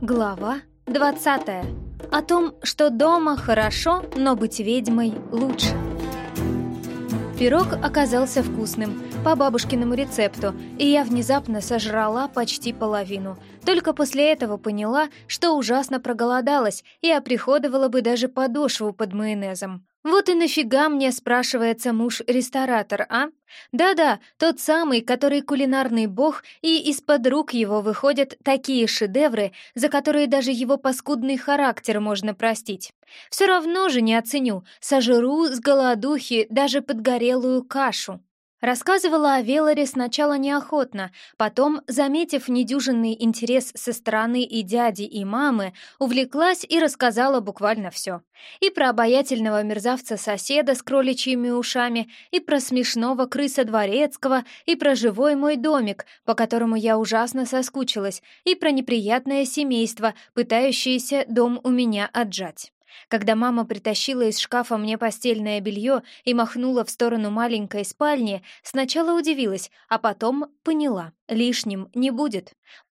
Глава 20. О том, что дома хорошо, но быть ведьмой лучше. Пирог оказался вкусным, по бабушкиному рецепту, и я внезапно сожрала почти половину. Только после этого поняла, что ужасно проголодалась и оприходовала бы даже подошву под майонезом. Вот и нафига мне, спрашивается муж-ресторатор, а? Да-да, тот самый, который кулинарный бог, и из-под рук его выходят такие шедевры, за которые даже его паскудный характер можно простить. Все равно же не оценю, сожру с голодухи даже подгорелую кашу. Рассказывала о Велоре сначала неохотно, потом, заметив недюжинный интерес со стороны и дяди, и мамы, увлеклась и рассказала буквально все. И про обаятельного мерзавца-соседа с кроличьими ушами, и про смешного крыса дворецкого, и про живой мой домик, по которому я ужасно соскучилась, и про неприятное семейство, пытающееся дом у меня отжать. Когда мама притащила из шкафа мне постельное белье и махнула в сторону маленькой спальни, сначала удивилась, а потом поняла — лишним не будет.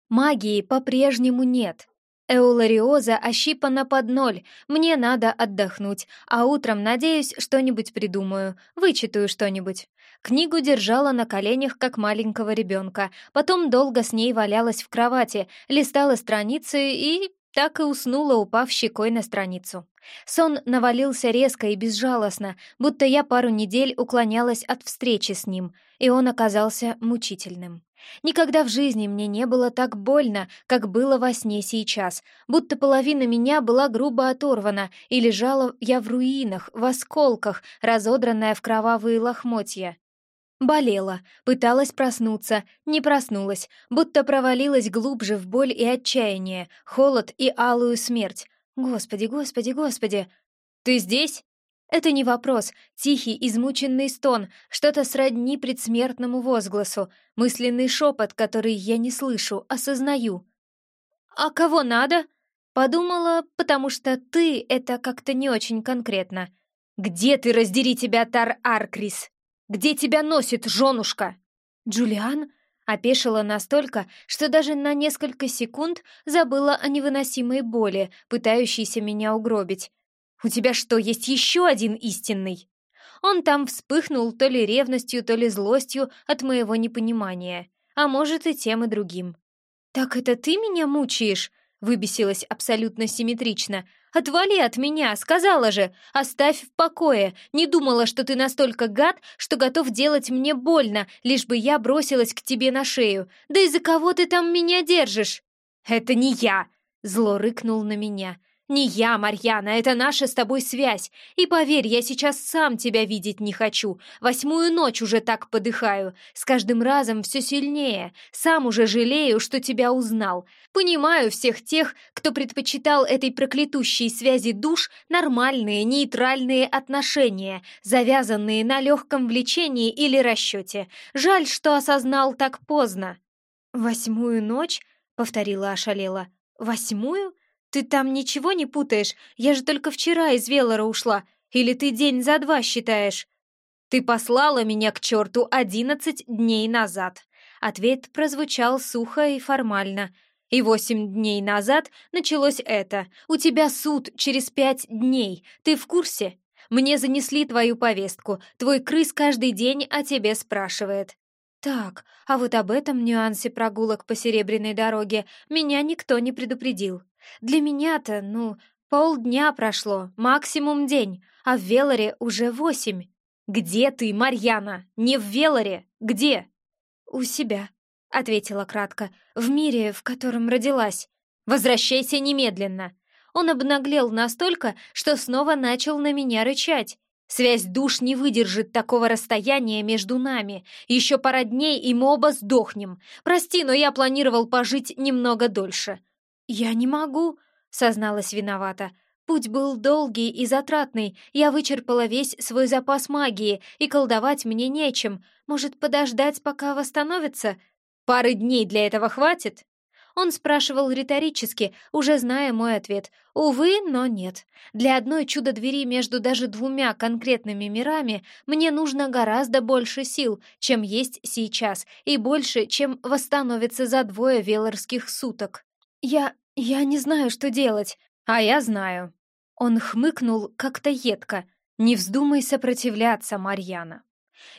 Магии по-прежнему нет. Эулариоза ощипана под ноль, мне надо отдохнуть, а утром, надеюсь, что-нибудь придумаю, вычитаю что-нибудь. Книгу держала на коленях, как маленького ребенка, потом долго с ней валялась в кровати, листала страницы и так и уснула, упав щекой на страницу. Сон навалился резко и безжалостно, будто я пару недель уклонялась от встречи с ним, и он оказался мучительным. Никогда в жизни мне не было так больно, как было во сне сейчас, будто половина меня была грубо оторвана, и лежала я в руинах, в осколках, разодранная в кровавые лохмотья. Болела, пыталась проснуться, не проснулась, будто провалилась глубже в боль и отчаяние, холод и алую смерть. Господи, господи, господи! Ты здесь? Это не вопрос, тихий, измученный стон, что-то сродни предсмертному возгласу, мысленный шепот, который я не слышу, осознаю. «А кого надо?» Подумала, потому что «ты» — это как-то не очень конкретно. «Где ты, раздери тебя, Тар Аркрис?» Где тебя носит, женушка?» «Джулиан?» Опешила настолько, что даже на несколько секунд забыла о невыносимой боли, пытающейся меня угробить. «У тебя что, есть еще один истинный?» Он там вспыхнул то ли ревностью, то ли злостью от моего непонимания, а может и тем и другим. «Так это ты меня мучаешь?» — выбесилась абсолютно симметрично, Отвали от меня, сказала же! Оставь в покое! Не думала, что ты настолько гад, что готов делать мне больно, лишь бы я бросилась к тебе на шею. Да из-за кого ты там меня держишь?» «Это не я!» — зло рыкнул на меня. «Не я, Марьяна, это наша с тобой связь. И поверь, я сейчас сам тебя видеть не хочу. Восьмую ночь уже так подыхаю. С каждым разом все сильнее. Сам уже жалею, что тебя узнал. Понимаю всех тех, кто предпочитал этой проклятущей связи душ нормальные, нейтральные отношения, завязанные на легком влечении или расчете. Жаль, что осознал так поздно». «Восьмую ночь?» — повторила ошалела. «Восьмую?» «Ты там ничего не путаешь? Я же только вчера из Велора ушла. Или ты день за два считаешь?» «Ты послала меня к черту одиннадцать дней назад». Ответ прозвучал сухо и формально. «И восемь дней назад началось это. У тебя суд через пять дней. Ты в курсе? Мне занесли твою повестку. Твой крыс каждый день о тебе спрашивает». «Так, а вот об этом нюансе прогулок по Серебряной дороге меня никто не предупредил». Для меня-то, ну, полдня прошло, максимум день, а в Велоре уже восемь. Где ты, Марьяна? Не в Велоре? Где? У себя, ответила кратко, в мире, в котором родилась. Возвращайся немедленно. Он обнаглел настолько, что снова начал на меня рычать. Связь душ не выдержит такого расстояния между нами. Еще пара дней, и мы оба сдохнем. Прости, но я планировал пожить немного дольше. «Я не могу», — созналась виновата. «Путь был долгий и затратный, я вычерпала весь свой запас магии, и колдовать мне нечем. Может, подождать, пока восстановится? Пары дней для этого хватит?» Он спрашивал риторически, уже зная мой ответ. Увы, но нет. Для одной чудо-двери между даже двумя конкретными мирами мне нужно гораздо больше сил, чем есть сейчас, и больше, чем восстановится за двое велорских суток. «Я «Я не знаю, что делать, а я знаю». Он хмыкнул как-то едко. «Не вздумай сопротивляться, Марьяна».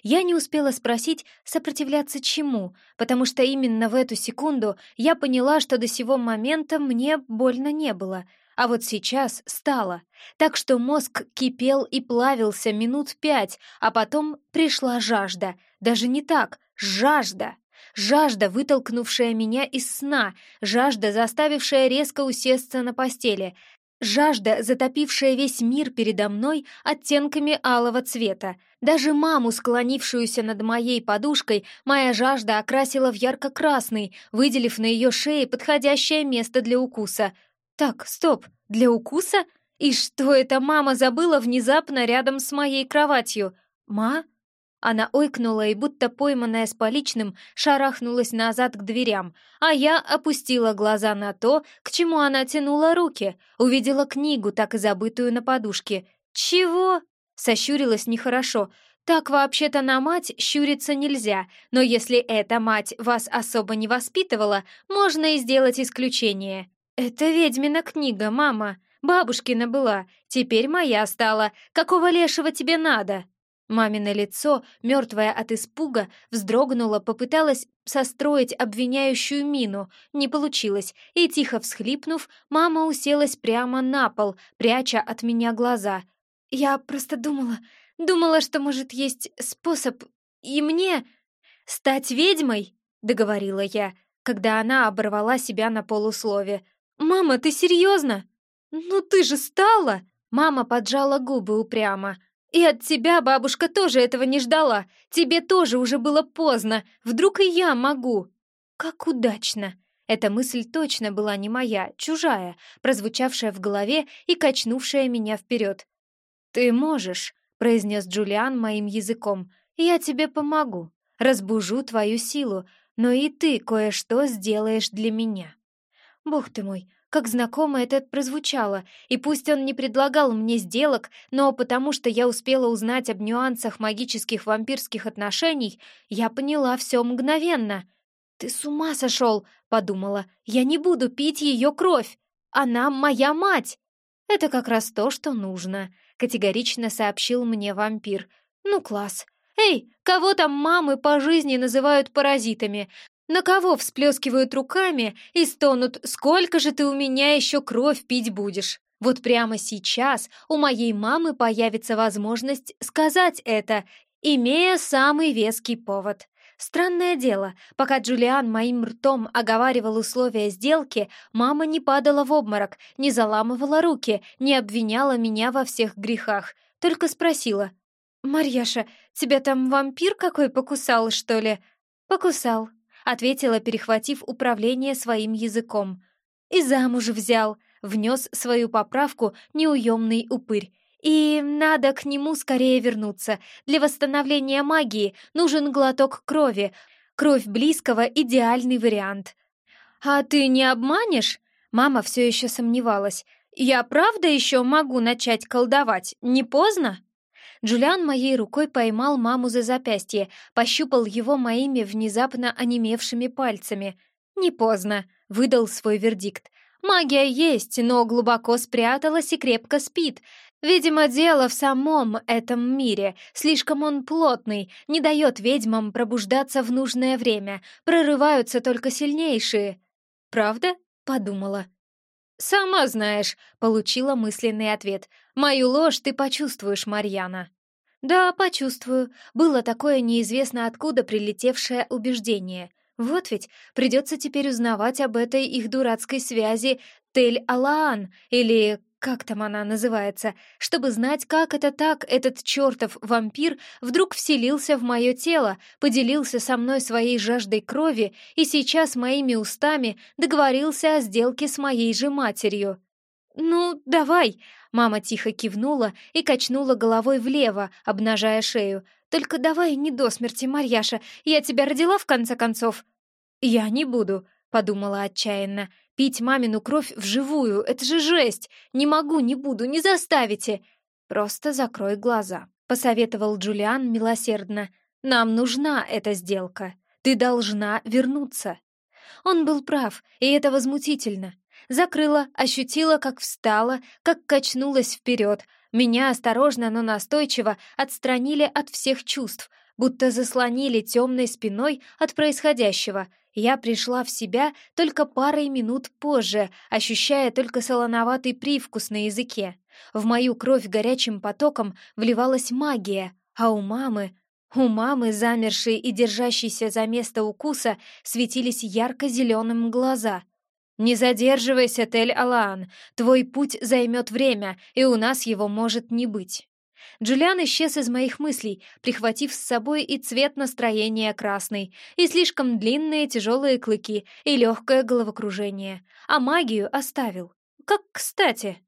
Я не успела спросить, сопротивляться чему, потому что именно в эту секунду я поняла, что до сего момента мне больно не было, а вот сейчас стало. Так что мозг кипел и плавился минут пять, а потом пришла жажда. Даже не так, жажда. Жажда, вытолкнувшая меня из сна, жажда, заставившая резко усесться на постели, жажда, затопившая весь мир передо мной оттенками алого цвета. Даже маму, склонившуюся над моей подушкой, моя жажда окрасила в ярко-красный, выделив на ее шее подходящее место для укуса. Так, стоп, для укуса? И что эта мама забыла внезапно рядом с моей кроватью? Ма? Она ойкнула и, будто пойманная с поличным, шарахнулась назад к дверям, а я опустила глаза на то, к чему она тянула руки, увидела книгу, так и забытую на подушке. «Чего?» — сощурилась нехорошо. «Так вообще-то на мать щуриться нельзя, но если эта мать вас особо не воспитывала, можно и сделать исключение». «Это ведьмина книга, мама. Бабушкина была, теперь моя стала. Какого лешего тебе надо?» Мамино лицо, мертвое от испуга, вздрогнуло, попыталась состроить обвиняющую мину, не получилось, и, тихо всхлипнув, мама уселась прямо на пол, пряча от меня глаза. «Я просто думала, думала, что, может, есть способ и мне стать ведьмой?» — договорила я, когда она оборвала себя на полуслове. «Мама, ты серьезно? Ну ты же стала!» Мама поджала губы упрямо. И от тебя бабушка тоже этого не ждала. Тебе тоже уже было поздно. Вдруг и я могу. Как удачно. Эта мысль точно была не моя, чужая, прозвучавшая в голове и качнувшая меня вперед. «Ты можешь», — произнес Джулиан моим языком. «Я тебе помогу, разбужу твою силу, но и ты кое-что сделаешь для меня». Бог ты мой, как знакомо это прозвучало, и пусть он не предлагал мне сделок, но потому что я успела узнать об нюансах магических вампирских отношений, я поняла все мгновенно. «Ты с ума сошел!» — подумала. «Я не буду пить ее кровь! Она моя мать!» «Это как раз то, что нужно», — категорично сообщил мне вампир. «Ну, класс!» «Эй, кого там мамы по жизни называют паразитами? На кого всплескивают руками и стонут «Сколько же ты у меня еще кровь пить будешь?» Вот прямо сейчас у моей мамы появится возможность сказать это, имея самый веский повод. Странное дело, пока Джулиан моим ртом оговаривал условия сделки, мама не падала в обморок, не заламывала руки, не обвиняла меня во всех грехах, только спросила. «Марьяша, тебя там вампир какой покусал, что ли?» «Покусал», ответила, перехватив управление своим языком. «И замуж взял», — внес свою поправку неуемный упырь. «И надо к нему скорее вернуться. Для восстановления магии нужен глоток крови. Кровь близкого — идеальный вариант». «А ты не обманешь?» Мама все еще сомневалась. «Я правда еще могу начать колдовать? Не поздно?» Джулиан моей рукой поймал маму за запястье, пощупал его моими внезапно онемевшими пальцами. «Не поздно», — выдал свой вердикт. «Магия есть, но глубоко спряталась и крепко спит. Видимо, дело в самом этом мире. Слишком он плотный, не дает ведьмам пробуждаться в нужное время. Прорываются только сильнейшие». «Правда?» — подумала. «Сама знаешь», — получила мысленный ответ. «Мою ложь ты почувствуешь, Марьяна». «Да, почувствую. Было такое неизвестно откуда прилетевшее убеждение. Вот ведь придется теперь узнавать об этой их дурацкой связи Тель-Алаан, или как там она называется, чтобы знать, как это так этот чертов вампир вдруг вселился в мое тело, поделился со мной своей жаждой крови и сейчас моими устами договорился о сделке с моей же матерью. «Ну, давай!» — мама тихо кивнула и качнула головой влево, обнажая шею. «Только давай не до смерти, Марьяша, я тебя родила в конце концов!» «Я не буду», — подумала отчаянно. «Пить мамину кровь вживую — это же жесть! Не могу, не буду, не заставите!» «Просто закрой глаза», — посоветовал Джулиан милосердно. «Нам нужна эта сделка. Ты должна вернуться». Он был прав, и это возмутительно. закрыла, ощутила, как встала, как качнулась вперед. Меня осторожно, но настойчиво отстранили от всех чувств, будто заслонили темной спиной от происходящего. Я пришла в себя только парой минут позже, ощущая только солоноватый привкус на языке. В мою кровь горячим потоком вливалась магия, а у мамы... У мамы, замершие и держащиеся за место укуса, светились ярко-зеленым глаза. «Не задерживайся, Тель-Алаан, твой путь займет время, и у нас его может не быть». Джулиан исчез из моих мыслей, прихватив с собой и цвет настроения красный, и слишком длинные тяжелые клыки, и легкое головокружение. А магию оставил. Как кстати.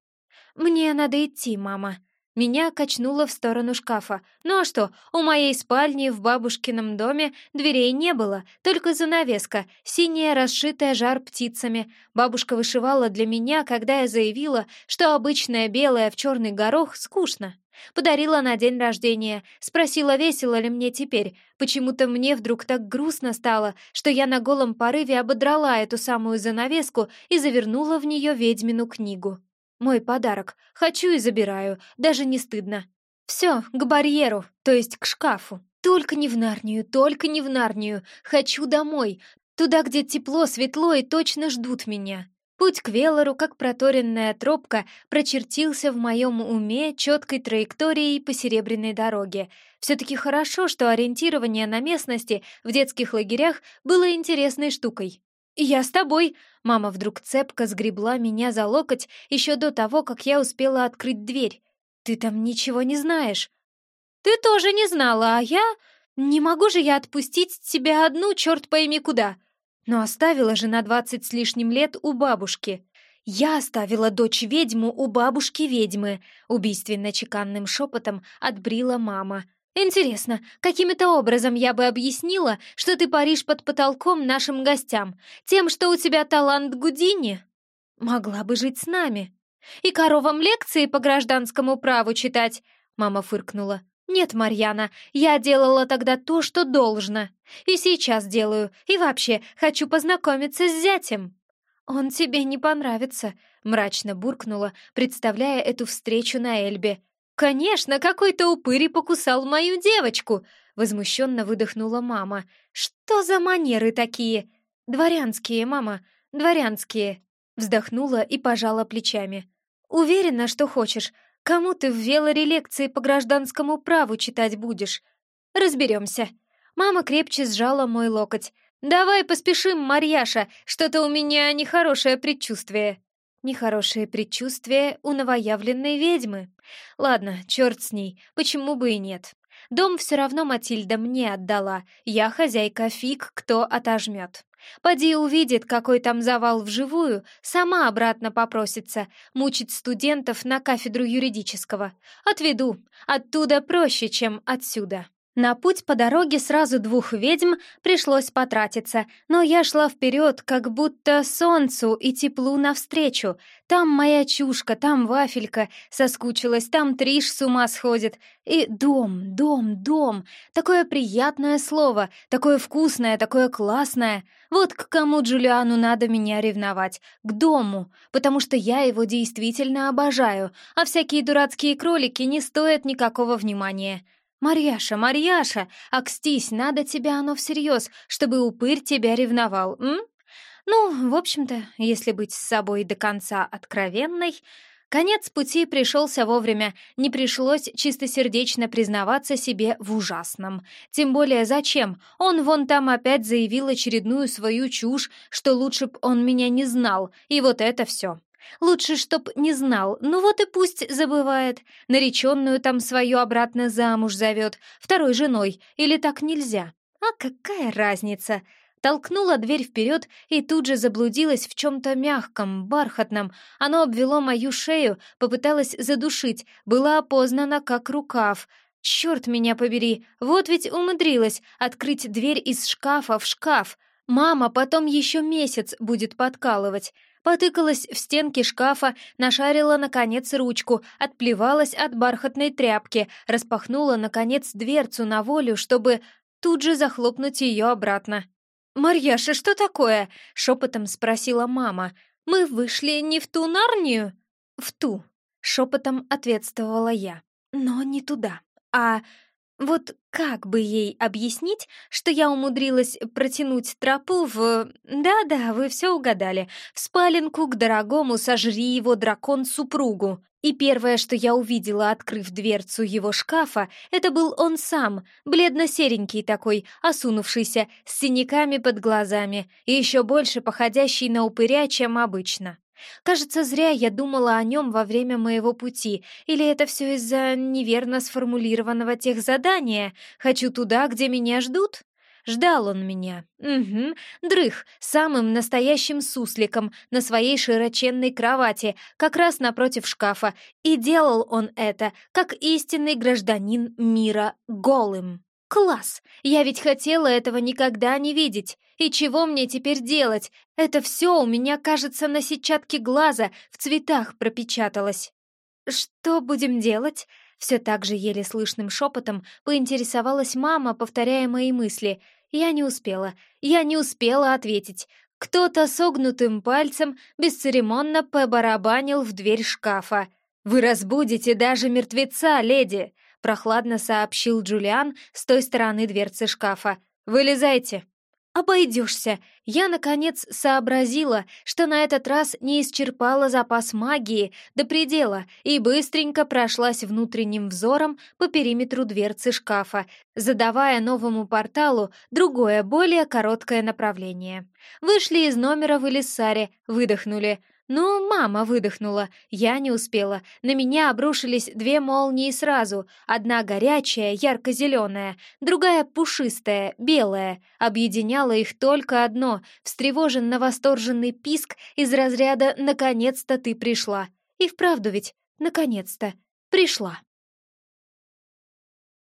«Мне надо идти, мама», меня качнуло в сторону шкафа. Ну а что, у моей спальни в бабушкином доме дверей не было, только занавеска, синяя, расшитая жар птицами. Бабушка вышивала для меня, когда я заявила, что обычное белое в черный горох скучно. Подарила на день рождения, спросила, весело ли мне теперь. Почему-то мне вдруг так грустно стало, что я на голом порыве ободрала эту самую занавеску и завернула в нее ведьмину книгу. Мой подарок. Хочу и забираю, даже не стыдно. Все, к барьеру, то есть к шкафу. Только не в Нарнию, только не в Нарнию. Хочу домой, туда, где тепло, светло и точно ждут меня. Путь к Велору, как проторенная тропка, прочертился в моем уме четкой траекторией по серебряной дороге. Все-таки хорошо, что ориентирование на местности в детских лагерях было интересной штукой. «Я с тобой!» Мама вдруг цепко сгребла меня за локоть еще до того, как я успела открыть дверь. «Ты там ничего не знаешь!» «Ты тоже не знала, а я...» «Не могу же я отпустить тебя одну, черт пойми куда!» Но оставила же на двадцать с лишним лет у бабушки. «Я оставила дочь-ведьму у бабушки-ведьмы», — убийственно-чеканным шепотом отбрила мама. Интересно, каким-то образом я бы объяснила, что ты паришь под потолком нашим гостям, тем, что у тебя талант Гудини? Могла бы жить с нами. И коровам лекции по гражданскому праву читать, мама фыркнула. Нет, Марьяна, я делала тогда то, что должно. И сейчас делаю. И вообще, хочу познакомиться с зятем. Он тебе не понравится, мрачно буркнула, представляя эту встречу на Эльбе. «Конечно, какой-то упырь покусал мою девочку!» — возмущенно выдохнула мама. «Что за манеры такие?» «Дворянские, мама, дворянские!» Вздохнула и пожала плечами. «Уверена, что хочешь. Кому ты в Велоре лекции по гражданскому праву читать будешь?» «Разберемся». Мама крепче сжала мой локоть. «Давай поспешим, Марьяша, что-то у меня нехорошее предчувствие». Нехорошее предчувствие у новоявленной ведьмы. Ладно, черт с ней, почему бы и нет. Дом все равно Матильда мне отдала. Я хозяйка фиг, кто отожмет. Поди увидит, какой там завал вживую, сама обратно попросится, мучить студентов на кафедру юридического. Отведу. Оттуда проще, чем отсюда. На путь по дороге сразу двух ведьм пришлось потратиться, но я шла вперед, как будто солнцу и теплу навстречу. Там моя чушка, там вафелька, соскучилась, там Триш с ума сходит. И дом, дом, дом. Такое приятное слово, такое вкусное, такое классное. Вот к кому Джулиану надо меня ревновать. К дому, потому что я его действительно обожаю, а всякие дурацкие кролики не стоят никакого внимания. «Марьяша, Марьяша, акстись, надо тебя оно всерьез, чтобы упырь тебя ревновал, м?» Ну, в общем-то, если быть с собой до конца откровенной, конец пути пришелся вовремя, не пришлось чистосердечно признаваться себе в ужасном. Тем более зачем? Он вон там опять заявил очередную свою чушь, что лучше б он меня не знал, и вот это все. Лучше, чтоб не знал. Ну вот и пусть забывает. Нареченную там свою обратно замуж зовет, второй женой. Или так нельзя? А какая разница? Толкнула дверь вперед и тут же заблудилась в чем-то мягком, бархатном. Оно обвело мою шею, попыталась задушить, была опознана как рукав. Черт меня побери, вот ведь умудрилась открыть дверь из шкафа в шкаф. Мама потом еще месяц будет подкалывать. Потыкалась в стенки шкафа, нашарила, наконец, ручку, отплевалась от бархатной тряпки, распахнула, наконец, дверцу на волю, чтобы тут же захлопнуть ее обратно. «Марьяша, что такое?» — шепотом спросила мама. Мы вышли не в ту Нарнию?» «В ту», — шепотом ответствовала я. «Но не туда, а вот как бы ей объяснить, что я умудрилась протянуть тропу в... Да-да, вы все угадали. В спаленку к дорогому сожри его дракон-супругу. И первое, что я увидела, открыв дверцу его шкафа, это был он сам, бледно-серенький такой, осунувшийся, с синяками под глазами и еще больше походящий на упыря, чем обычно. Кажется, зря я думала о нем во время моего пути, или это все из-за неверно сформулированного тех задания «хочу туда, где меня ждут»? Ждал он меня. Угу. Дрых, самым настоящим сусликом на своей широченной кровати, как раз напротив шкафа. И делал он это, как истинный гражданин мира, голым. Класс! Я ведь хотела этого никогда не видеть. И чего мне теперь делать? Это все у меня, кажется, на сетчатке глаза в цветах пропечаталось. Что будем делать? Все так же еле слышным шепотом поинтересовалась мама, повторяя мои мысли. Я не успела. Я не успела ответить. Кто-то согнутым пальцем бесцеремонно побарабанил в дверь шкафа. «Вы разбудите даже мертвеца, леди!» Прохладно сообщил Джулиан с той стороны дверцы шкафа. «Вылезайте!» «Обойдешься!» Я, наконец, сообразила, что на этот раз не исчерпала запас магии до предела и быстренько прошлась внутренним взором по периметру дверцы шкафа, задавая новому порталу другое, более короткое направление. Вышли из номера в Элиссаре, выдохнули — «Ну, мама выдохнула, я не успела. На меня обрушились две молнии сразу. Одна горячая, ярко-зеленая, другая пушистая, белая. Объединяло их только одно — встревоженно-восторженный писк из разряда «наконец-то ты пришла». И вправду ведь, наконец-то, пришла.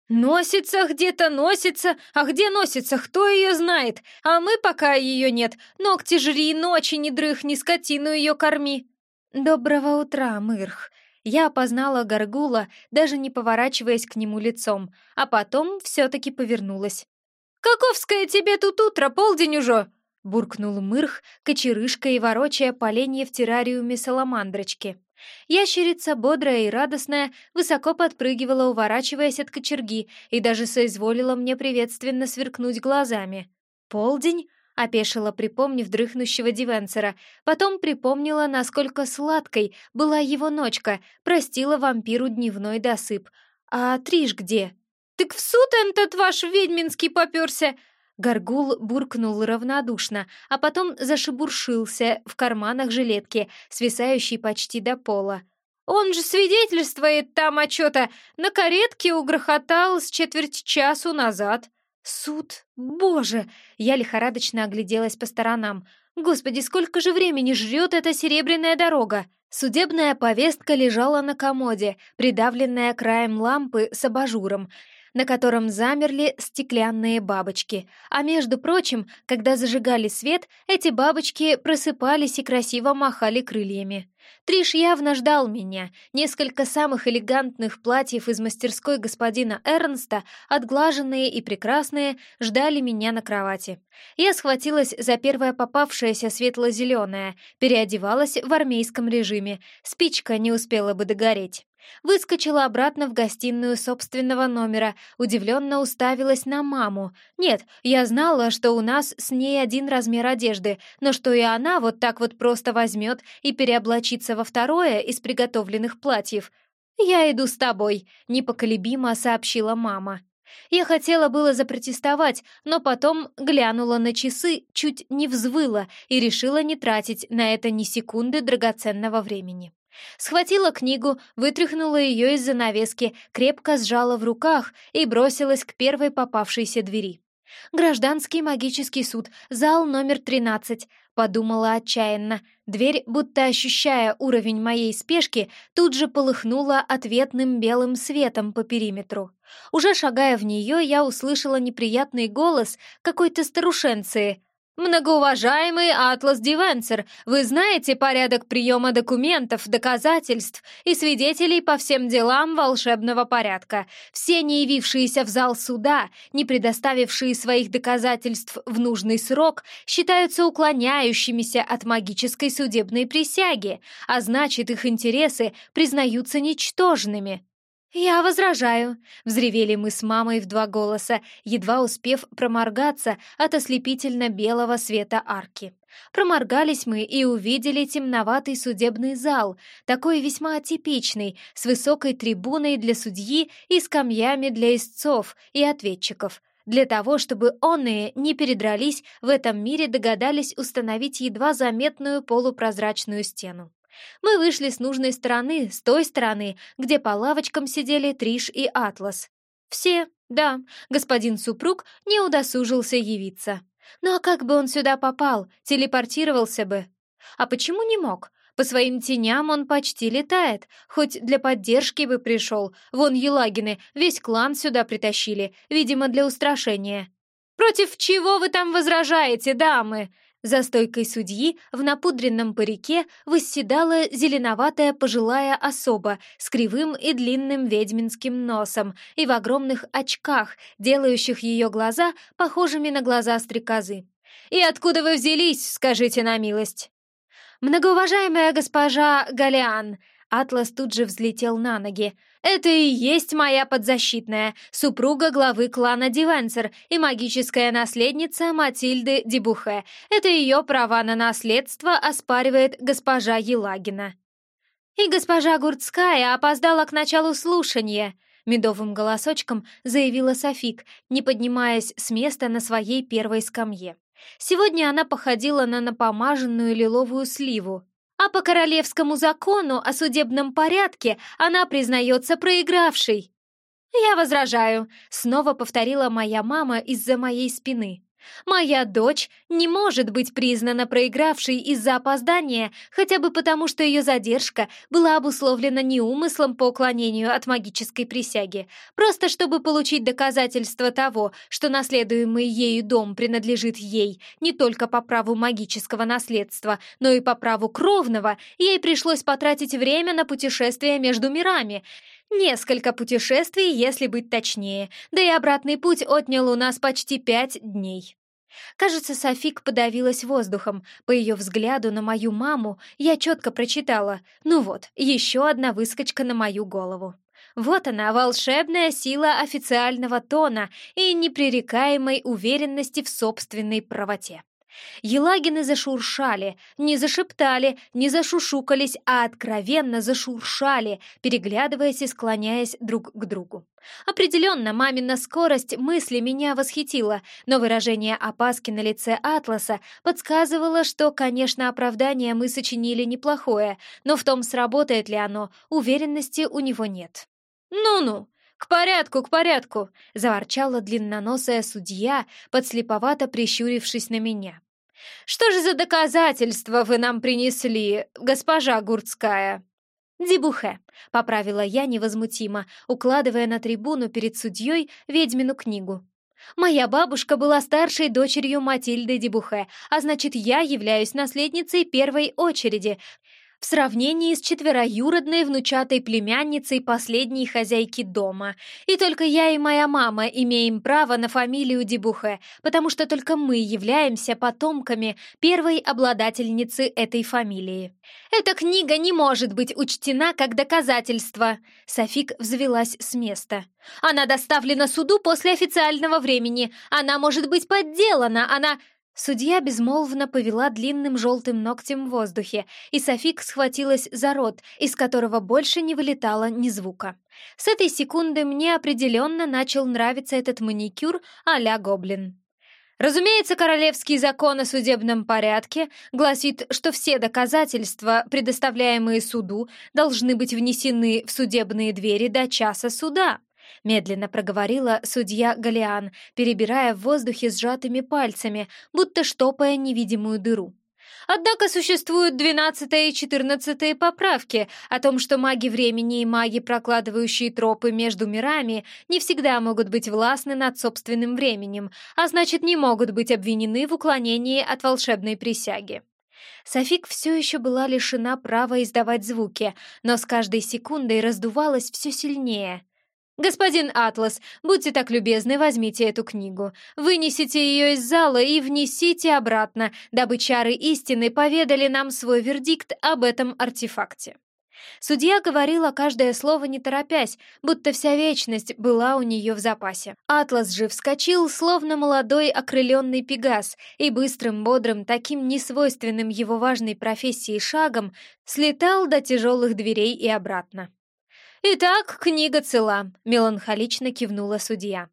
«Носится где-то, носится, а где носится, кто ее знает? А мы, пока ее нет, ногти жри, ночи не дрыхни, скотину ее корми». «Доброго утра, Мырх!» Я опознала Гаргула, даже не поворачиваясь к нему лицом, а потом все-таки повернулась. «Каковское тебе тут утро, полдень уже!» буркнул Мырх, кочерышкой и ворочая поленье в террариуме саламандрочки. Ящерица, бодрая и радостная, высоко подпрыгивала, уворачиваясь от кочерги, и даже соизволила мне приветственно сверкнуть глазами. «Полдень?» — опешила, припомнив дрыхнущего Дивенсера. Потом припомнила, насколько сладкой была его ночка, простила вампиру дневной досып. «А Триш где?» «Так в суд этот ваш ведьминский попёрся!» Горгул буркнул равнодушно, а потом зашебуршился в карманах жилетки, свисающей почти до пола. «Он же свидетельствует там отчета, на каретке угрохотал с четверть часу назад». «Суд? Боже!» Я лихорадочно огляделась по сторонам. «Господи, сколько же времени жрет эта серебряная дорога!» Судебная повестка лежала на комоде, придавленная краем лампы с абажуром — на котором замерли стеклянные бабочки. А между прочим, когда зажигали свет, эти бабочки просыпались и красиво махали крыльями. Триш явно ждал меня. Несколько самых элегантных платьев из мастерской господина Эрнста, отглаженные и прекрасные, ждали меня на кровати. Я схватилась за первое попавшееся светло-зеленое, переодевалась в армейском режиме. Спичка не успела бы догореть. Выскочила обратно в гостиную собственного номера, удивленно уставилась на маму. Нет, я знала, что у нас с ней один размер одежды, но что и она вот так вот просто возьмет и переоблачится во второе из приготовленных платьев. «Я иду с тобой», — непоколебимо сообщила мама. Я хотела было запротестовать, но потом глянула на часы, чуть не взвыла и решила не тратить на это ни секунды драгоценного времени. Схватила книгу, вытряхнула ее из занавески, крепко сжала в руках и бросилась к первой попавшейся двери. «Гражданский магический суд, зал номер 13», — подумала отчаянно. Дверь, будто ощущая уровень моей спешки, тут же полыхнула ответным белым светом по периметру. Уже шагая в нее, я услышала неприятный голос какой-то старушенции. Многоуважаемый Атлас Дивенсер, вы знаете порядок приема документов, доказательств и свидетелей по всем делам волшебного порядка. Все не явившиеся в зал суда, не предоставившие своих доказательств в нужный срок, считаются уклоняющимися от магической судебной присяги, а значит, их интересы признаются ничтожными. «Я возражаю!» — взревели мы с мамой в два голоса, едва успев проморгаться от ослепительно-белого света арки. Проморгались мы и увидели темноватый судебный зал, такой весьма атипичный, с высокой трибуной для судьи и скамьями для истцов и ответчиков. Для того, чтобы онные не передрались, в этом мире догадались установить едва заметную полупрозрачную стену. Мы вышли с нужной стороны, с той стороны, где по лавочкам сидели Триш и Атлас. Все, да, господин супруг не удосужился явиться. Ну а как бы он сюда попал, телепортировался бы? А почему не мог? По своим теням он почти летает, хоть для поддержки бы пришел. Вон Елагины, весь клан сюда притащили, видимо, для устрашения. «Против чего вы там возражаете, дамы?» За стойкой судьи в напудренном парике восседала зеленоватая пожилая особа с кривым и длинным ведьминским носом и в огромных очках, делающих ее глаза похожими на глаза стрекозы. «И откуда вы взялись, скажите на милость?» «Многоуважаемая госпожа Галиан», Атлас тут же взлетел на ноги. «Это и есть моя подзащитная, супруга главы клана Дивенсер и магическая наследница Матильды Дебухе. Это ее права на наследство оспаривает госпожа Елагина». «И госпожа Гурцкая опоздала к началу слушания», — медовым голосочком заявила Софик, не поднимаясь с места на своей первой скамье. Сегодня она походила на напомаженную лиловую сливу. А по королевскому закону о судебном порядке она признается проигравшей. «Я возражаю», — снова повторила моя мама из-за моей спины. Моя дочь не может быть признана проигравшей из-за опоздания, хотя бы потому, что ее задержка была обусловлена не умыслом по уклонению от магической присяги, просто чтобы получить доказательство того, что наследуемый ею дом принадлежит ей не только по праву магического наследства, но и по праву кровного, ей пришлось потратить время на путешествие между мирами — Несколько путешествий, если быть точнее, да и обратный путь отнял у нас почти пять дней. Кажется, Софик подавилась воздухом. По ее взгляду на мою маму я четко прочитала. Ну вот, еще одна выскочка на мою голову. Вот она, волшебная сила официального тона и непререкаемой уверенности в собственной правоте. Елагины зашуршали, не зашептали, не зашушукались, а откровенно зашуршали, переглядываясь и склоняясь друг к другу. Определенно, мамина скорость мысли меня восхитила, но выражение опаски на лице Атласа подсказывало, что, конечно, оправдание мы сочинили неплохое, но в том, сработает ли оно, уверенности у него нет. «Ну-ну!» «К порядку, к порядку!» — заворчала длинноносая судья, подслеповато прищурившись на меня. Что же за доказательства вы нам принесли, госпожа Гурцкая?» «Дебухе», — поправила я невозмутимо, укладывая на трибуну перед судьей ведьмину книгу. «Моя бабушка была старшей дочерью Матильды Дебухе, а значит, я являюсь наследницей первой очереди, в сравнении с четвероюродной внучатой племянницей последней хозяйки дома. И только я и моя мама имеем право на фамилию Дебухе, потому что только мы являемся потомками первой обладательницы этой фамилии. Эта книга не может быть учтена как доказательство. Софик взвелась с места. Она доставлена суду после официального времени. Она может быть подделана. Она... Судья безмолвно повела длинным желтым ногтем в воздухе, и Софик схватилась за рот, из которого больше не вылетало ни звука. С этой секунды мне определенно начал нравиться этот маникюр а-ля гоблин. Разумеется, королевский закон о судебном порядке гласит, что все доказательства, предоставляемые суду, должны быть внесены в судебные двери до часа суда медленно проговорила судья Галиан, перебирая в воздухе сжатыми пальцами, будто штопая невидимую дыру. Однако существуют 12 и 14 поправки о том, что маги времени и маги, прокладывающие тропы между мирами, не всегда могут быть властны над собственным временем, а значит, не могут быть обвинены в уклонении от волшебной присяги. Софик все еще была лишена права издавать звуки, но с каждой секундой раздувалась все сильнее — «Господин Атлас, будьте так любезны, возьмите эту книгу. Вынесите ее из зала и внесите обратно, дабы чары истины поведали нам свой вердикт об этом артефакте». Судья говорила каждое слово не торопясь, будто вся вечность была у нее в запасе. Атлас же вскочил, словно молодой окрыленный пегас, и быстрым, бодрым, таким несвойственным его важной профессии шагом слетал до тяжелых дверей и обратно. «Итак, книга цела», — меланхолично кивнула судья.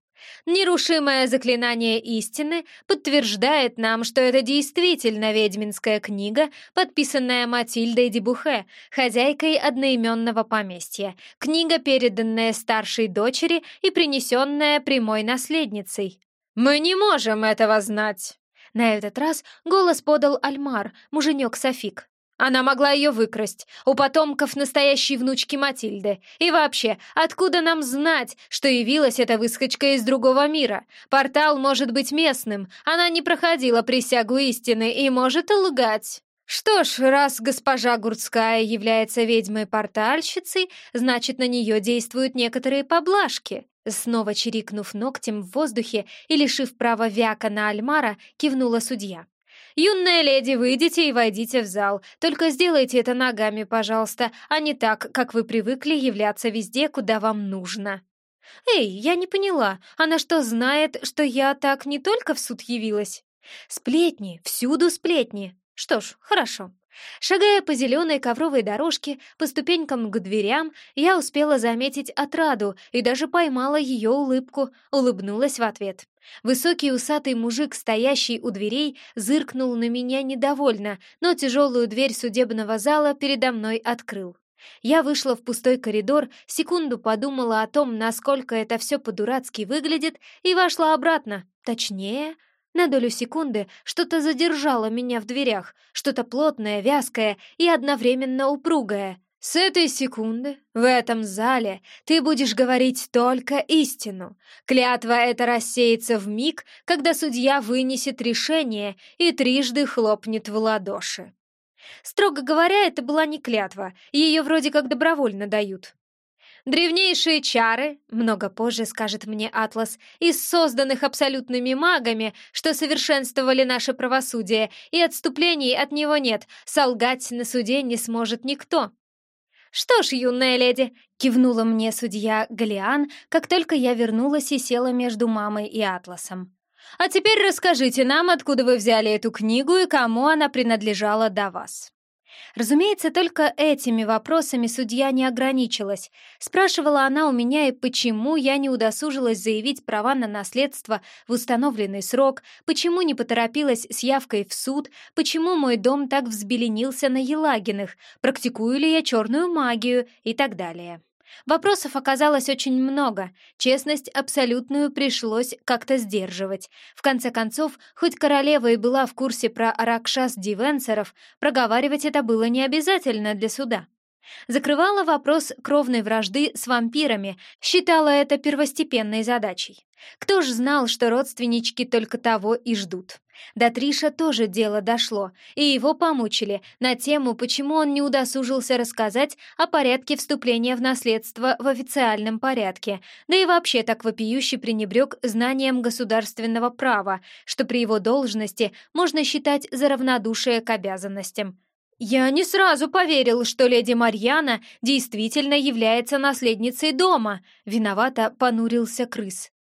Нерушимое заклинание истины подтверждает нам, что это действительно ведьминская книга, подписанная Матильдой Дебухе, хозяйкой одноименного поместья. Книга, переданная старшей дочери и принесенная прямой наследницей. «Мы не можем этого знать!» На этот раз голос подал Альмар, муженек Софик. Она могла ее выкрасть, у потомков настоящей внучки Матильды. И вообще, откуда нам знать, что явилась эта выскочка из другого мира? Портал может быть местным, она не проходила присягу истины и может лгать. Что ж, раз госпожа Гурцкая является ведьмой-портальщицей, значит, на нее действуют некоторые поблажки. Снова чирикнув ногтем в воздухе и лишив права вяка на Альмара, кивнула судья. «Юная леди, выйдите и войдите в зал. Только сделайте это ногами, пожалуйста, а не так, как вы привыкли являться везде, куда вам нужно». «Эй, я не поняла, она что, знает, что я так не только в суд явилась?» «Сплетни, всюду сплетни. Что ж, хорошо. Шагая по зеленой ковровой дорожке, по ступенькам к дверям, я успела заметить отраду и даже поймала ее улыбку, улыбнулась в ответ. Высокий усатый мужик, стоящий у дверей, зыркнул на меня недовольно, но тяжелую дверь судебного зала передо мной открыл. Я вышла в пустой коридор, секунду подумала о том, насколько это все по-дурацки выглядит, и вошла обратно. Точнее, на долю секунды что-то задержало меня в дверях, что-то плотное, вязкое и одновременно упругое. С этой секунды в этом зале ты будешь говорить только истину. Клятва эта рассеется в миг, когда судья вынесет решение и трижды хлопнет в ладоши. Строго говоря, это была не клятва, ее вроде как добровольно дают. Древнейшие чары, много позже скажет мне Атлас, из созданных абсолютными магами, что совершенствовали наше правосудие, и отступлений от него нет, солгать на суде не сможет никто. «Что ж, юная леди», — кивнула мне судья Галиан, как только я вернулась и села между мамой и Атласом. «А теперь расскажите нам, откуда вы взяли эту книгу и кому она принадлежала до вас». Разумеется, только этими вопросами судья не ограничилась. Спрашивала она у меня и почему я не удосужилась заявить права на наследство в установленный срок, почему не поторопилась с явкой в суд, почему мой дом так взбеленился на Елагиных, практикую ли я черную магию и так далее. Вопросов оказалось очень много, честность абсолютную пришлось как-то сдерживать. В конце концов, хоть королева и была в курсе про Аракшас Дивенсеров, проговаривать это было не обязательно для суда. Закрывала вопрос кровной вражды с вампирами, считала это первостепенной задачей. Кто ж знал, что родственнички только того и ждут? До Триша тоже дело дошло, и его помучили на тему, почему он не удосужился рассказать о порядке вступления в наследство в официальном порядке, да и вообще так вопиюще пренебрег знанием государственного права, что при его должности можно считать за равнодушие к обязанностям. Я не сразу поверил, что леди Марьяна действительно является наследницей дома, виновато понурился крыс.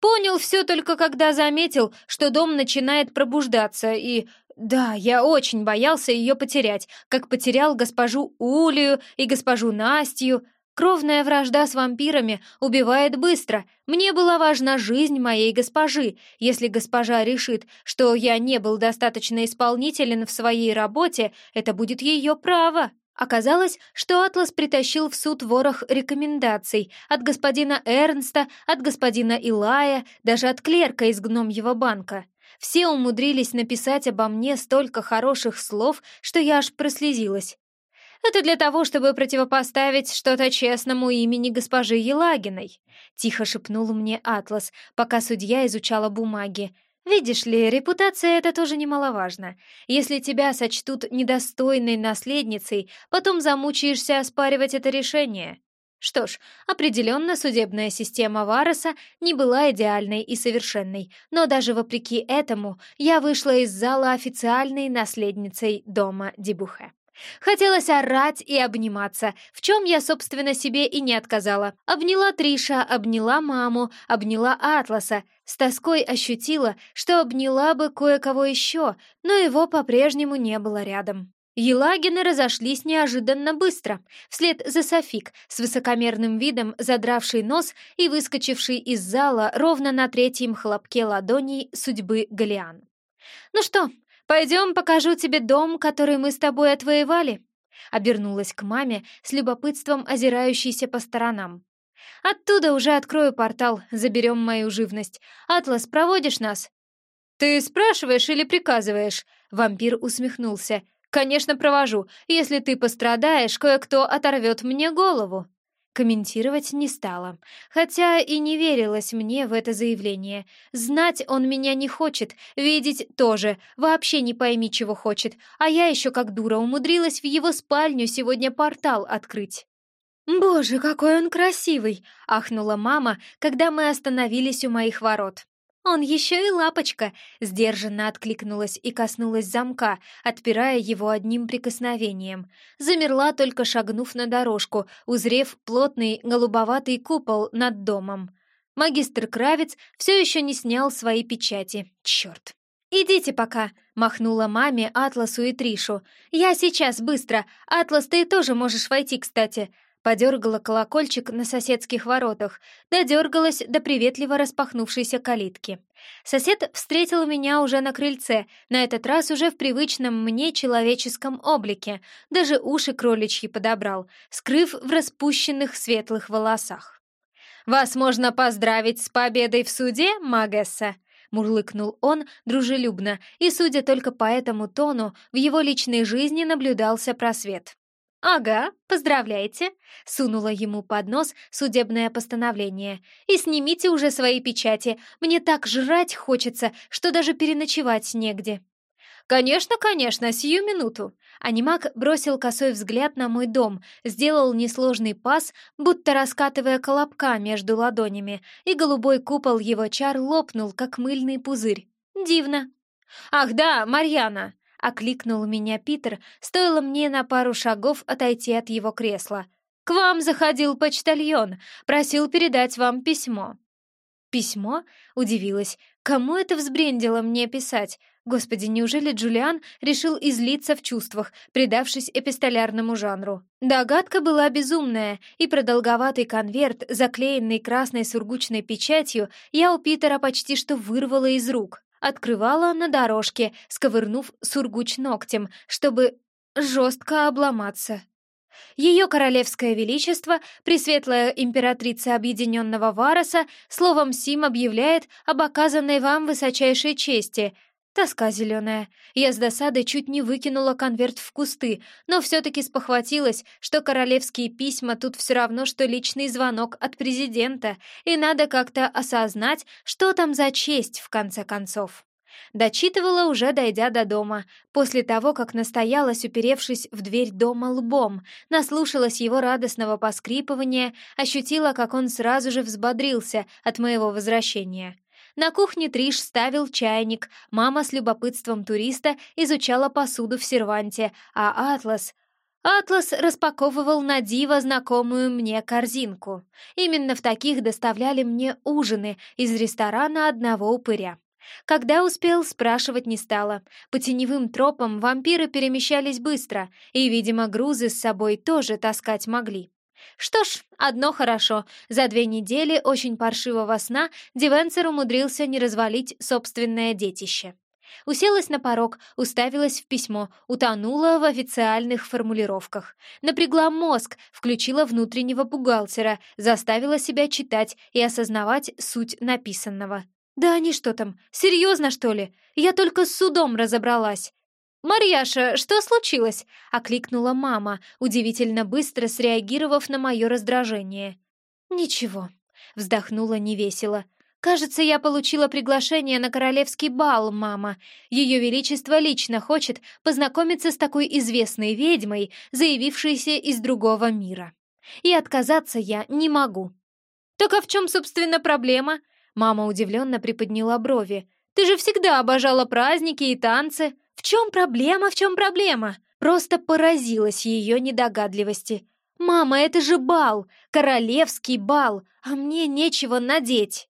Понял все только когда заметил, что дом начинает пробуждаться, и... Да, я очень боялся ее потерять, как потерял госпожу Улию и госпожу Настю. Кровная вражда с вампирами убивает быстро. Мне была важна жизнь моей госпожи. Если госпожа решит, что я не был достаточно исполнителен в своей работе, это будет ее право. Оказалось, что Атлас притащил в суд ворох рекомендаций от господина Эрнста, от господина Илая, даже от клерка из гномьего банка. Все умудрились написать обо мне столько хороших слов, что я аж прослезилась. Это для того, чтобы противопоставить что-то честному имени госпожи Елагиной», — тихо шепнул мне Атлас, пока судья изучала бумаги. «Видишь ли, репутация — это тоже немаловажно. Если тебя сочтут недостойной наследницей, потом замучаешься оспаривать это решение». Что ж, определенно судебная система Вароса не была идеальной и совершенной, но даже вопреки этому я вышла из зала официальной наследницей дома Дебухе. Хотелось орать и обниматься, в чем я, собственно, себе и не отказала. Обняла Триша, обняла маму, обняла Атласа. С тоской ощутила, что обняла бы кое-кого еще, но его по-прежнему не было рядом. Елагины разошлись неожиданно быстро, вслед за Софик, с высокомерным видом задравший нос и выскочивший из зала ровно на третьем хлопке ладоней судьбы Галиан. «Ну что, «Пойдем, покажу тебе дом, который мы с тобой отвоевали», обернулась к маме с любопытством озирающейся по сторонам. «Оттуда уже открою портал, заберем мою живность. Атлас, проводишь нас?» «Ты спрашиваешь или приказываешь?» Вампир усмехнулся. «Конечно, провожу. Если ты пострадаешь, кое-кто оторвет мне голову». Комментировать не стала, хотя и не верилось мне в это заявление. Знать он меня не хочет, видеть тоже, вообще не пойми, чего хочет, а я еще как дура умудрилась в его спальню сегодня портал открыть. «Боже, какой он красивый!» — ахнула мама, когда мы остановились у моих ворот. «Он еще и лапочка!» — сдержанно откликнулась и коснулась замка, отпирая его одним прикосновением. Замерла, только шагнув на дорожку, узрев плотный голубоватый купол над домом. Магистр Кравец все еще не снял свои печати. Черт! «Идите пока», — махнула маме, Атласу и Тришу. «Я сейчас, быстро. Атлас, ты тоже можешь войти, кстати. Подергала колокольчик на соседских воротах, додергалась до приветливо распахнувшейся калитки. Сосед встретил меня уже на крыльце, на этот раз уже в привычном мне человеческом облике, даже уши кроличьи подобрал, скрыв в распущенных светлых волосах. «Вас можно поздравить с победой в суде, Магесса!» мурлыкнул он дружелюбно, и, судя только по этому тону, в его личной жизни наблюдался просвет. «Ага, поздравляйте!» — сунула ему под нос судебное постановление. «И снимите уже свои печати, мне так жрать хочется, что даже переночевать негде». «Конечно, конечно, сию минуту!» Анимак бросил косой взгляд на мой дом, сделал несложный пас, будто раскатывая колобка между ладонями, и голубой купол его чар лопнул, как мыльный пузырь. Дивно. «Ах да, Марьяна!» Окликнул меня Питер, стоило мне на пару шагов отойти от его кресла. «К вам заходил почтальон, просил передать вам письмо». «Письмо?» — удивилась. «Кому это взбрендило мне писать? Господи, неужели Джулиан решил излиться в чувствах, предавшись эпистолярному жанру? Догадка была безумная, и продолговатый конверт, заклеенный красной сургучной печатью, я у Питера почти что вырвала из рук открывала на дорожке, сковырнув сургуч ногтем, чтобы жестко обломаться. Ее королевское величество, пресветлая императрица Объединенного Вароса, словом Сим объявляет об оказанной вам высочайшей чести, Тоска зеленая. Я с досадой чуть не выкинула конверт в кусты, но все-таки спохватилась, что королевские письма тут все равно, что личный звонок от президента, и надо как-то осознать, что там за честь, в конце концов. Дочитывала, уже дойдя до дома, после того, как настоялась, уперевшись в дверь дома лбом, наслушалась его радостного поскрипывания, ощутила, как он сразу же взбодрился от моего возвращения. На кухне Триш ставил чайник, мама с любопытством туриста изучала посуду в серванте, а Атлас... Атлас распаковывал на диво знакомую мне корзинку. Именно в таких доставляли мне ужины из ресторана одного упыря. Когда успел, спрашивать не стала. По теневым тропам вампиры перемещались быстро, и, видимо, грузы с собой тоже таскать могли. Что ж, одно хорошо. За две недели очень паршивого сна Дивенцер умудрился не развалить собственное детище. Уселась на порог, уставилась в письмо, утонула в официальных формулировках. Напрягла мозг, включила внутреннего бухгалтера, заставила себя читать и осознавать суть написанного. «Да они что там, серьезно, что ли? Я только с судом разобралась». «Марьяша, что случилось?» — окликнула мама, удивительно быстро среагировав на мое раздражение. «Ничего», — вздохнула невесело. «Кажется, я получила приглашение на королевский бал, мама. Ее Величество лично хочет познакомиться с такой известной ведьмой, заявившейся из другого мира. И отказаться я не могу». «Так а в чем, собственно, проблема?» Мама удивленно приподняла брови. «Ты же всегда обожала праздники и танцы. Чем проблема, в чем проблема?» Просто поразилась ее недогадливости. «Мама, это же бал! Королевский бал! А мне нечего надеть!»